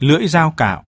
lưỡi dao cạo.